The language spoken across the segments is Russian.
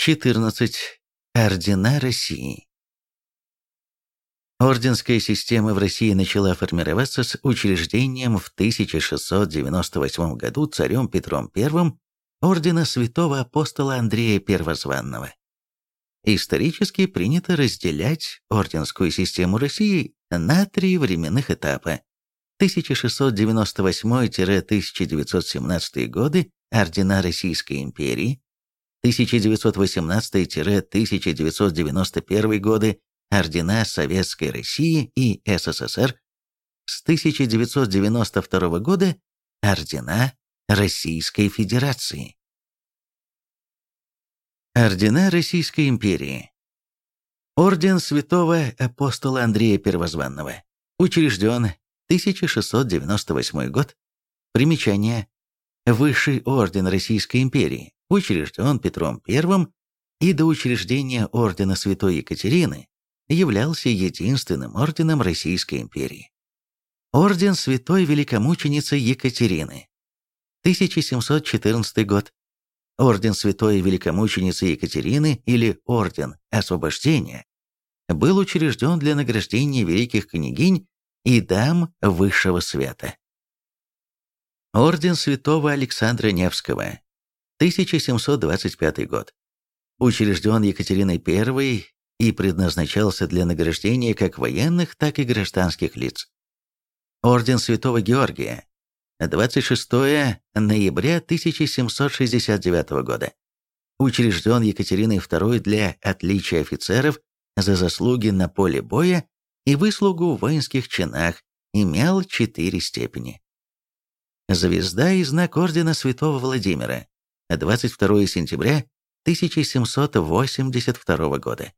14. Ордена России. Орденская система в России начала формироваться с учреждением в 1698 году царем Петром I ордена святого апостола Андрея Первозванного. Исторически принято разделять орденскую систему России на три временных этапа. 1698-1917 годы – ордена Российской империи, 1918-1991 годы ордена Советской России и СССР, с 1992 года ордена Российской Федерации. Ордена Российской империи. Орден святого апостола Андрея Первозванного. Учрежден 1698 год. Примечание. Высший орден Российской империи учрежден Петром I и до учреждения Ордена Святой Екатерины являлся единственным орденом Российской империи. Орден Святой Великомученицы Екатерины. 1714 год. Орден Святой Великомученицы Екатерины или Орден Освобождения был учрежден для награждения великих княгинь и дам высшего света. Орден Святого Александра Невского 1725 год. Учрежден Екатериной I и предназначался для награждения как военных, так и гражданских лиц. Орден Святого Георгия. 26 ноября 1769 года. Учрежден Екатериной II для отличия офицеров за заслуги на поле боя и выслугу в воинских чинах, имел четыре степени. Звезда и знак Ордена Святого Владимира. 22 сентября 1782 года.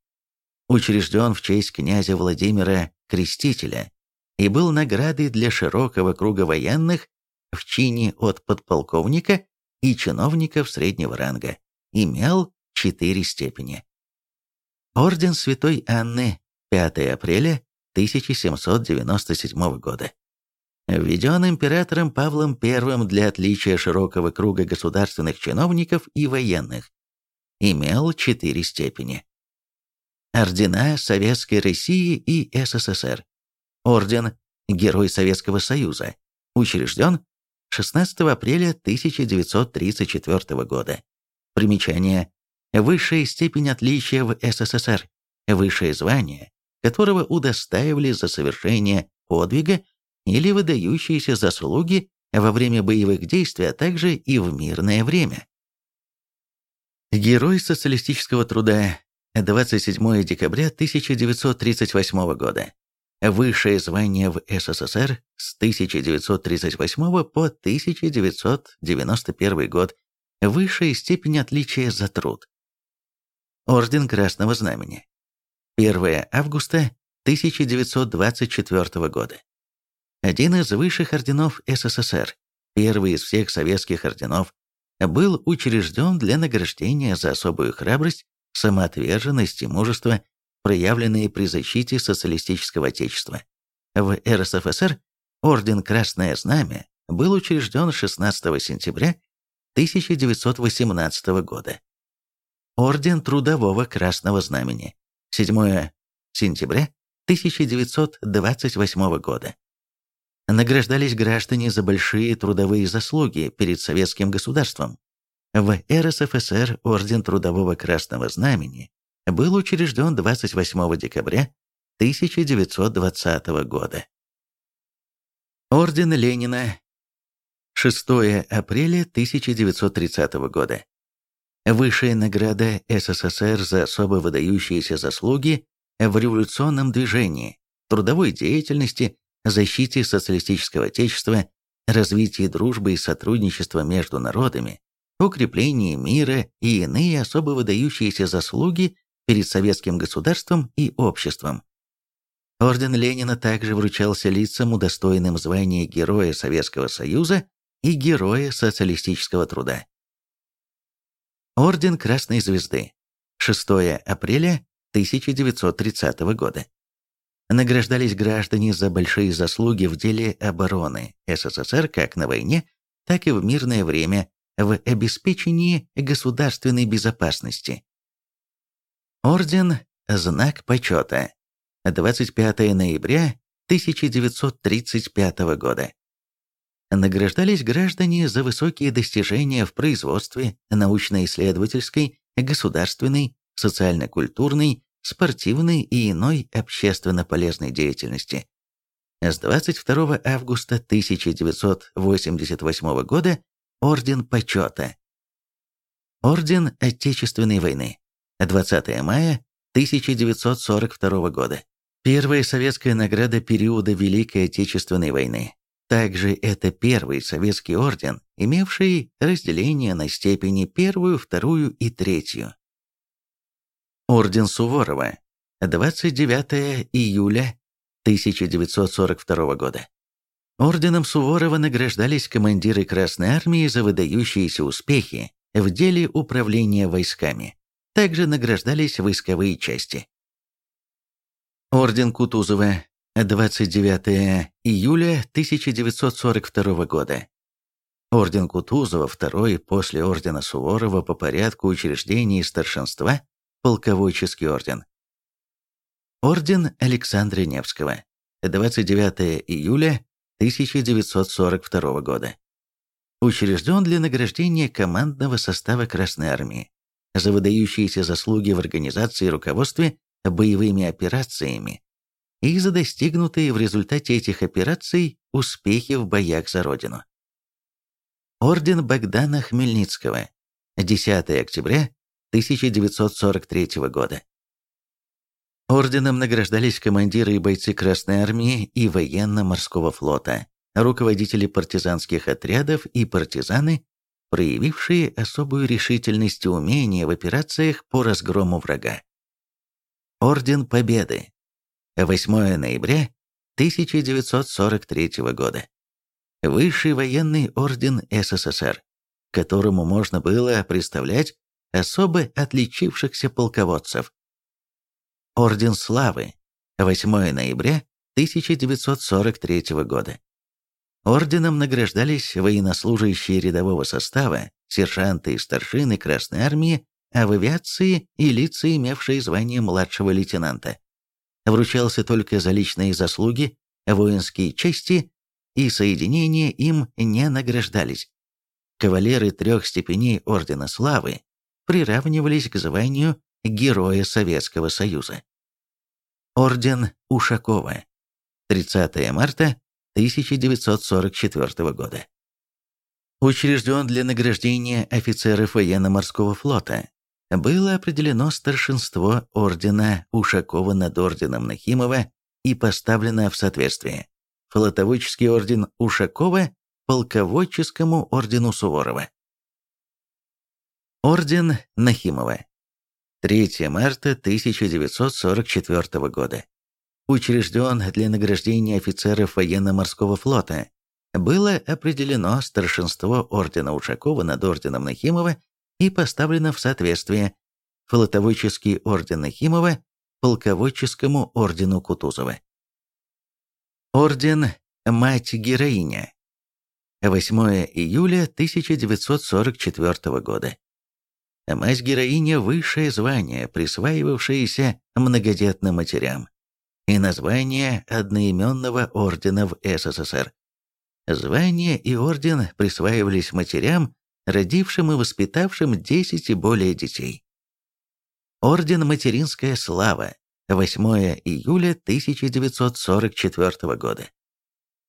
Учрежден в честь князя Владимира Крестителя и был наградой для широкого круга военных в чине от подполковника и чиновников среднего ранга. Имел четыре степени. Орден Святой Анны 5 апреля 1797 года введен императором Павлом I для отличия широкого круга государственных чиновников и военных. Имел четыре степени. Ордена Советской России и СССР. Орден Герой Советского Союза. Учрежден 16 апреля 1934 года. Примечание. Высшая степень отличия в СССР. Высшее звание, которого удостаивали за совершение подвига или выдающиеся заслуги во время боевых действий, а также и в мирное время. Герой социалистического труда 27 декабря 1938 года. Высшее звание в СССР с 1938 по 1991 год. Высшая степень отличия за труд. Орден Красного Знамени. 1 августа 1924 года один из высших орденов СССР, первый из всех советских орденов, был учрежден для награждения за особую храбрость, самоотверженность и мужество, проявленные при защите социалистического отечества. В РСФСР орден Красное Знамя был учрежден 16 сентября 1918 года. Орден Трудового Красного Знамени 7 сентября 1928 года награждались граждане за большие трудовые заслуги перед советским государством. В РСФСР Орден Трудового Красного Знамени был учрежден 28 декабря 1920 года. Орден Ленина 6 апреля 1930 года. Высшая награда СССР за особо выдающиеся заслуги в революционном движении, трудовой деятельности, защите социалистического отечества, развитии дружбы и сотрудничества между народами, укреплении мира и иные особо выдающиеся заслуги перед советским государством и обществом. Орден Ленина также вручался лицам, удостоенным звания Героя Советского Союза и Героя Социалистического Труда. Орден Красной Звезды. 6 апреля 1930 года награждались граждане за большие заслуги в деле обороны СССР как на войне, так и в мирное время в обеспечении государственной безопасности, Орден «Знак почета». 25 ноября 1935 года. Награждались граждане за высокие достижения в производстве, научно-исследовательской, государственной, социально-культурной, спортивной и иной общественно полезной деятельности. С 22 августа 1988 года Орден Почета. Орден Отечественной войны. 20 мая 1942 года. Первая советская награда периода Великой Отечественной войны. Также это первый советский орден, имевший разделение на степени первую, вторую и третью. Орден Суворова. 29 июля 1942 года. Орденом Суворова награждались командиры Красной Армии за выдающиеся успехи в деле управления войсками. Также награждались войсковые части. Орден Кутузова. 29 июля 1942 года. Орден Кутузова, второй после Ордена Суворова по порядку учреждений старшинства, полководческий орден. Орден Александра Невского. 29 июля 1942 года. Учрежден для награждения командного состава Красной Армии за выдающиеся заслуги в организации и руководстве боевыми операциями и за достигнутые в результате этих операций успехи в боях за Родину. Орден Богдана Хмельницкого. 10 октября 1943 года. Орденом награждались командиры и бойцы Красной Армии и военно-морского флота, руководители партизанских отрядов и партизаны, проявившие особую решительность и умение в операциях по разгрому врага. Орден Победы. 8 ноября 1943 года. Высший военный орден СССР, которому можно было представлять особо отличившихся полководцев, Орден Славы, 8 ноября 1943 года. Орденом награждались военнослужащие рядового состава, сержанты и старшины Красной Армии, а в авиации и лица, имевшие звание младшего лейтенанта. Вручался только за личные заслуги, воинские части и соединения им не награждались. Кавалеры трех степеней Ордена Славы приравнивались к званию Героя Советского Союза. Орден Ушакова. 30 марта 1944 года. Учрежден для награждения офицеров военно-морского флота. Было определено старшинство ордена Ушакова над орденом Нахимова и поставлено в соответствие. Флотоводческий орден Ушакова полководческому ордену Суворова. Орден Нахимова. 3 марта 1944 года. Учрежден для награждения офицеров военно-морского флота. Было определено старшинство ордена Ушакова над орденом Нахимова и поставлено в соответствие флотоводческий орден Нахимова полководческому ордену Кутузова. Орден Мать-героиня. 8 июля 1944 года. Мать-героиня – высшее звание, присваивавшееся многодетным матерям, и название одноименного ордена в СССР. Звание и орден присваивались матерям, родившим и воспитавшим 10 и более детей. Орден «Материнская слава» 8 июля 1944 года.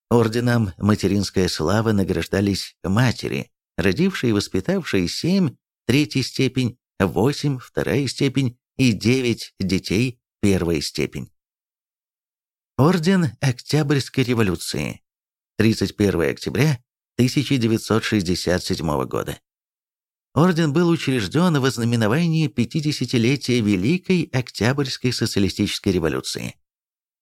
Орденом «Материнская слава» награждались матери, родившие и воспитавшие семь третья степень, 8 вторая степень и 9 детей первая степень. Орден Октябрьской революции. 31 октября 1967 года. Орден был учрежден в ознаменовании 50-летия Великой Октябрьской социалистической революции.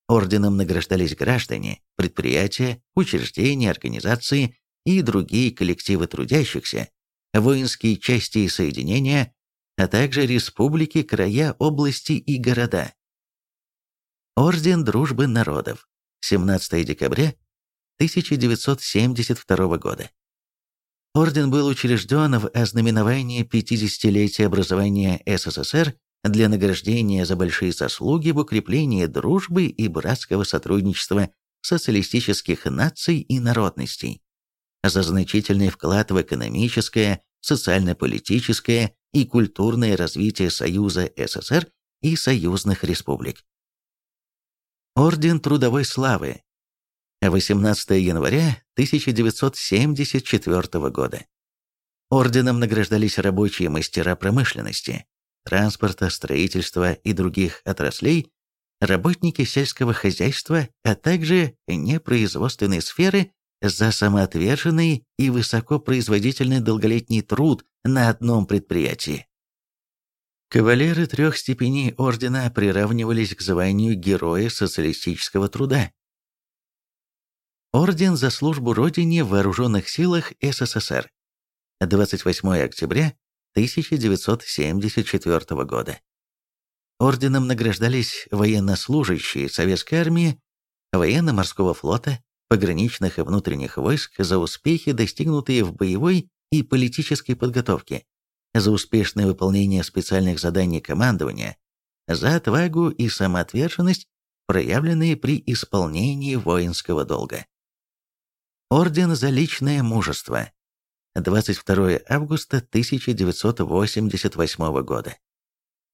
Орденом награждались граждане, предприятия, учреждения, организации и другие коллективы трудящихся, воинские части и соединения, а также республики, края, области и города. Орден Дружбы Народов. 17 декабря 1972 года. Орден был учрежден в ознаменовании 50-летия образования СССР для награждения за большие заслуги в укреплении дружбы и братского сотрудничества социалистических наций и народностей, за значительный вклад в экономическое, социально-политическое и культурное развитие Союза СССР и союзных республик. Орден Трудовой Славы. 18 января 1974 года. Орденом награждались рабочие мастера промышленности, транспорта, строительства и других отраслей, работники сельского хозяйства, а также непроизводственной сферы за самоотверженный и высокопроизводительный долголетний труд на одном предприятии. Кавалеры трех степеней ордена приравнивались к званию Героя социалистического труда. Орден за службу Родине в Вооруженных силах СССР. 28 октября 1974 года. Орденом награждались военнослужащие Советской армии, военно-морского флота, пограничных и внутренних войск за успехи, достигнутые в боевой и политической подготовке, за успешное выполнение специальных заданий командования, за отвагу и самоотверженность, проявленные при исполнении воинского долга. Орден за личное мужество. 22 августа 1988 года.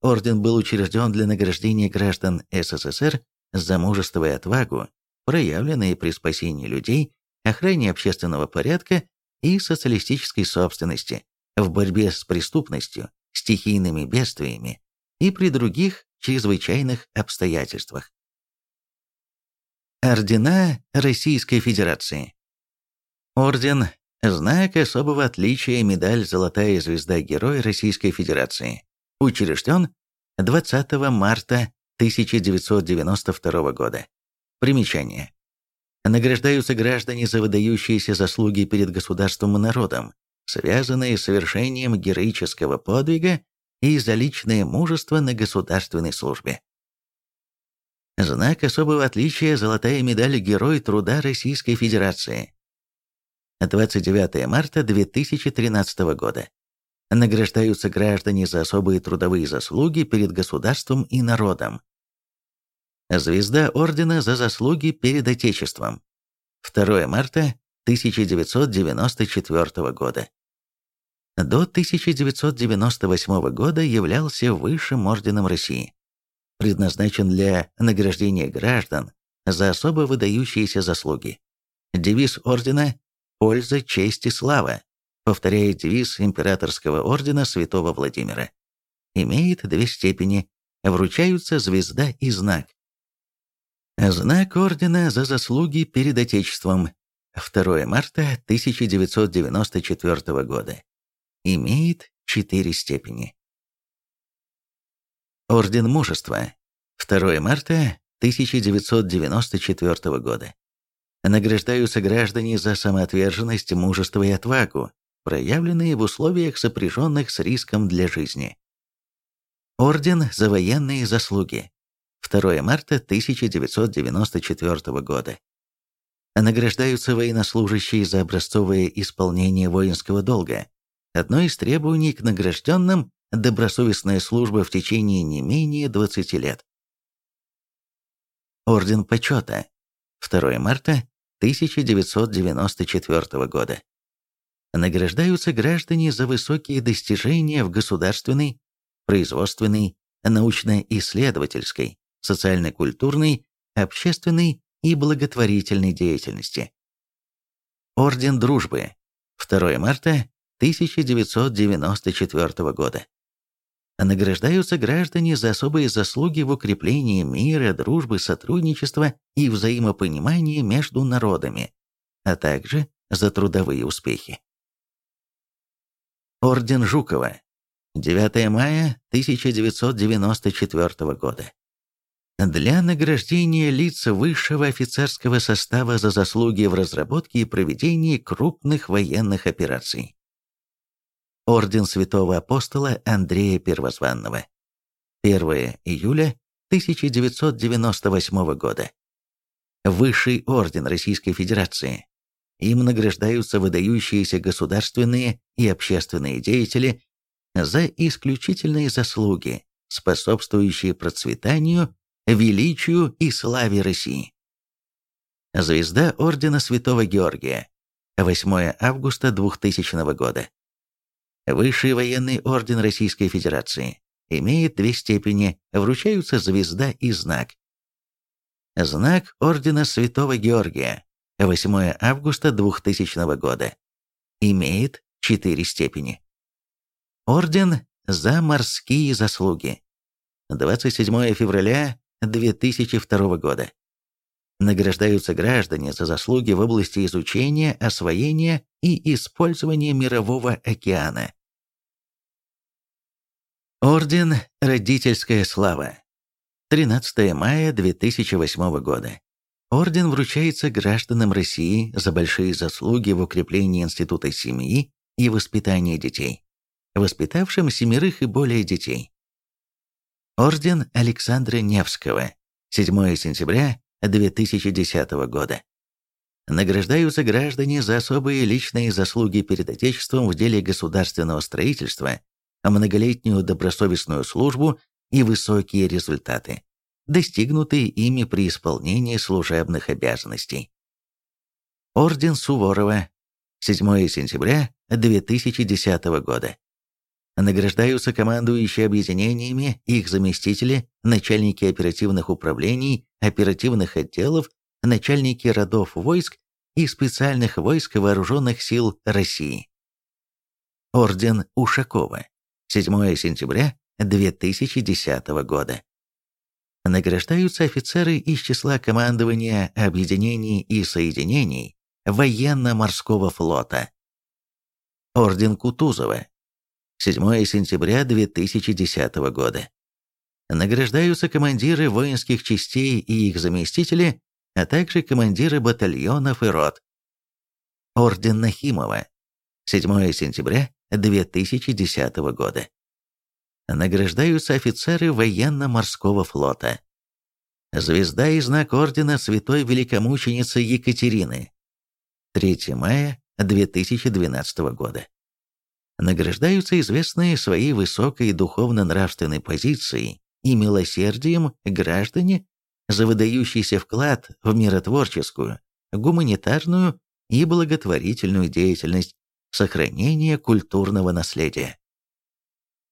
Орден был учрежден для награждения граждан СССР за мужество и отвагу, проявленные при спасении людей, охране общественного порядка и социалистической собственности, в борьбе с преступностью, стихийными бедствиями и при других чрезвычайных обстоятельствах. Ордена Российской Федерации Орден – знак особого отличия медаль «Золотая звезда Героя Российской Федерации», учрежден 20 марта 1992 года. Примечание. Награждаются граждане за выдающиеся заслуги перед государством и народом, связанные с совершением героического подвига и за личное мужество на государственной службе. Знак особого отличия – золотая медаль Герой труда Российской Федерации. 29 марта 2013 года награждаются граждане за особые трудовые заслуги перед государством и народом. Звезда Ордена за заслуги перед Отечеством. 2 марта 1994 года. До 1998 года являлся Высшим Орденом России. Предназначен для награждения граждан за особо выдающиеся заслуги. Девиз Ордена «Польза, честь и слава» повторяет девиз императорского ордена Святого Владимира. Имеет две степени, вручаются звезда и знак. Знак ордена за заслуги перед Отечеством. 2 марта 1994 года. Имеет четыре степени. Орден Мужества. 2 марта 1994 года. Награждаются граждане за самоотверженность, мужество и отвагу, проявленные в условиях, сопряженных с риском для жизни. Орден за военные заслуги. 2 марта 1994 года. Награждаются военнослужащие за образцовое исполнение воинского долга. Одно из требований к награжденным – добросовестная служба в течение не менее 20 лет. Орден почета. 2 марта 1994 года награждаются граждане за высокие достижения в государственной, производственной, научно-исследовательской, социально-культурной, общественной и благотворительной деятельности. Орден Дружбы. 2 марта 1994 года. Награждаются граждане за особые заслуги в укреплении мира, дружбы, сотрудничества и взаимопонимания между народами, а также за трудовые успехи. Орден Жукова. 9 мая 1994 года. Для награждения лиц высшего офицерского состава за заслуги в разработке и проведении крупных военных операций. Орден Святого Апостола Андрея Первозванного. 1 июля 1998 года. Высший орден Российской Федерации. Им награждаются выдающиеся государственные и общественные деятели за исключительные заслуги, способствующие процветанию, величию и славе России. Звезда Ордена Святого Георгия. 8 августа 2000 года. Высший военный орден Российской Федерации. Имеет две степени, вручаются звезда и знак. Знак Ордена Святого Георгия. 8 августа 2000 года. Имеет четыре степени. Орден за морские заслуги. 27 февраля 2002 года. Награждаются граждане за заслуги в области изучения, освоения и использования Мирового океана. Орден «Родительская слава». 13 мая 2008 года. Орден вручается гражданам России за большие заслуги в укреплении института семьи и воспитания детей, воспитавшим семерых и более детей. Орден Александра Невского. 7 сентября 2010 года. Награждаются граждане за особые личные заслуги перед Отечеством в деле государственного строительства, многолетнюю добросовестную службу и высокие результаты, достигнутые ими при исполнении служебных обязанностей. Орден Суворова. 7 сентября 2010 года. Награждаются командующие объединениями, их заместители, начальники оперативных управлений, оперативных отделов, начальники родов войск и специальных войск Вооруженных сил России. Орден Ушакова. 7 сентября 2010 года. Награждаются офицеры из числа командования объединений и соединений военно-морского флота. Орден Кутузова. 7 сентября 2010 года. Награждаются командиры воинских частей и их заместители, а также командиры батальонов и рот. Орден Нахимова. 7 сентября 2010 года. Награждаются офицеры военно-морского флота. Звезда и знак ордена Святой Великомученицы Екатерины. 3 мая 2012 года награждаются известные своей высокой духовно-нравственной позицией и милосердием граждане за выдающийся вклад в миротворческую, гуманитарную и благотворительную деятельность сохранения культурного наследия.